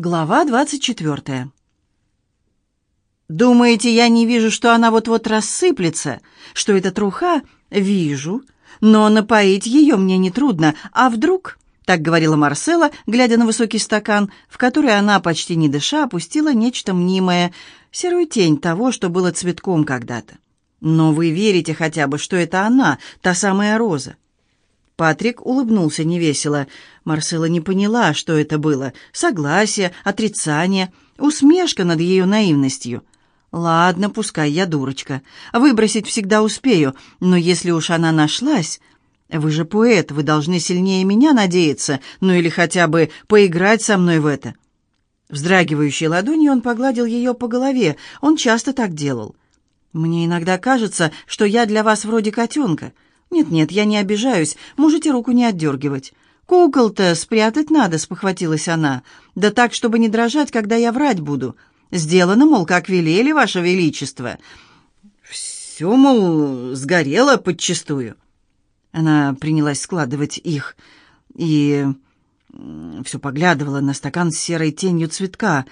Глава двадцать четвертая. «Думаете, я не вижу, что она вот-вот рассыплется? Что это труха? Вижу. Но напоить ее мне нетрудно. А вдруг...» Так говорила Марсела, глядя на высокий стакан, в который она, почти не дыша, опустила нечто мнимое, серую тень того, что было цветком когда-то. «Но вы верите хотя бы, что это она, та самая роза?» Патрик улыбнулся невесело. Марсела не поняла, что это было. Согласие, отрицание, усмешка над ее наивностью. «Ладно, пускай я дурочка. Выбросить всегда успею, но если уж она нашлась...» «Вы же поэт, вы должны сильнее меня надеяться, ну или хотя бы поиграть со мной в это». Вздрагивающей ладонью он погладил ее по голове. Он часто так делал. «Мне иногда кажется, что я для вас вроде котенка. «Нет-нет, я не обижаюсь, можете руку не отдергивать». «Кукол-то спрятать надо», — спохватилась она. «Да так, чтобы не дрожать, когда я врать буду. Сделано, мол, как велели, Ваше Величество». «Все, мол, сгорело подчистую». Она принялась складывать их и все поглядывала на стакан с серой тенью цветка.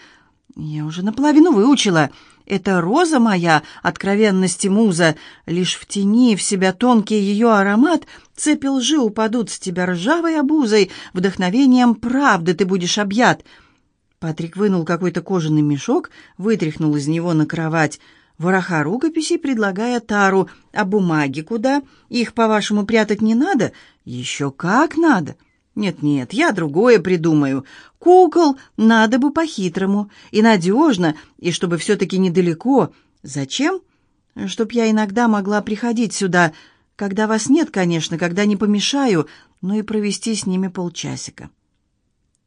«Я уже наполовину выучила. Это роза моя, откровенности муза, лишь в тени в себя тонкий ее аромат, цепи лжи упадут с тебя ржавой обузой, вдохновением правды ты будешь объят. Патрик вынул какой-то кожаный мешок, вытряхнул из него на кровать вороха рукописей, предлагая тару. А бумаги куда? Их, по-вашему, прятать не надо? Еще как надо. «Нет-нет, я другое придумаю. Кукол надо бы по-хитрому, и надежно, и чтобы все-таки недалеко. Зачем? Чтоб я иногда могла приходить сюда, когда вас нет, конечно, когда не помешаю, но и провести с ними полчасика».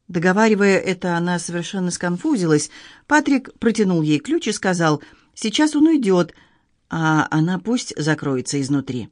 Договаривая это, она совершенно сконфузилась. Патрик протянул ей ключ и сказал, «Сейчас он уйдет, а она пусть закроется изнутри».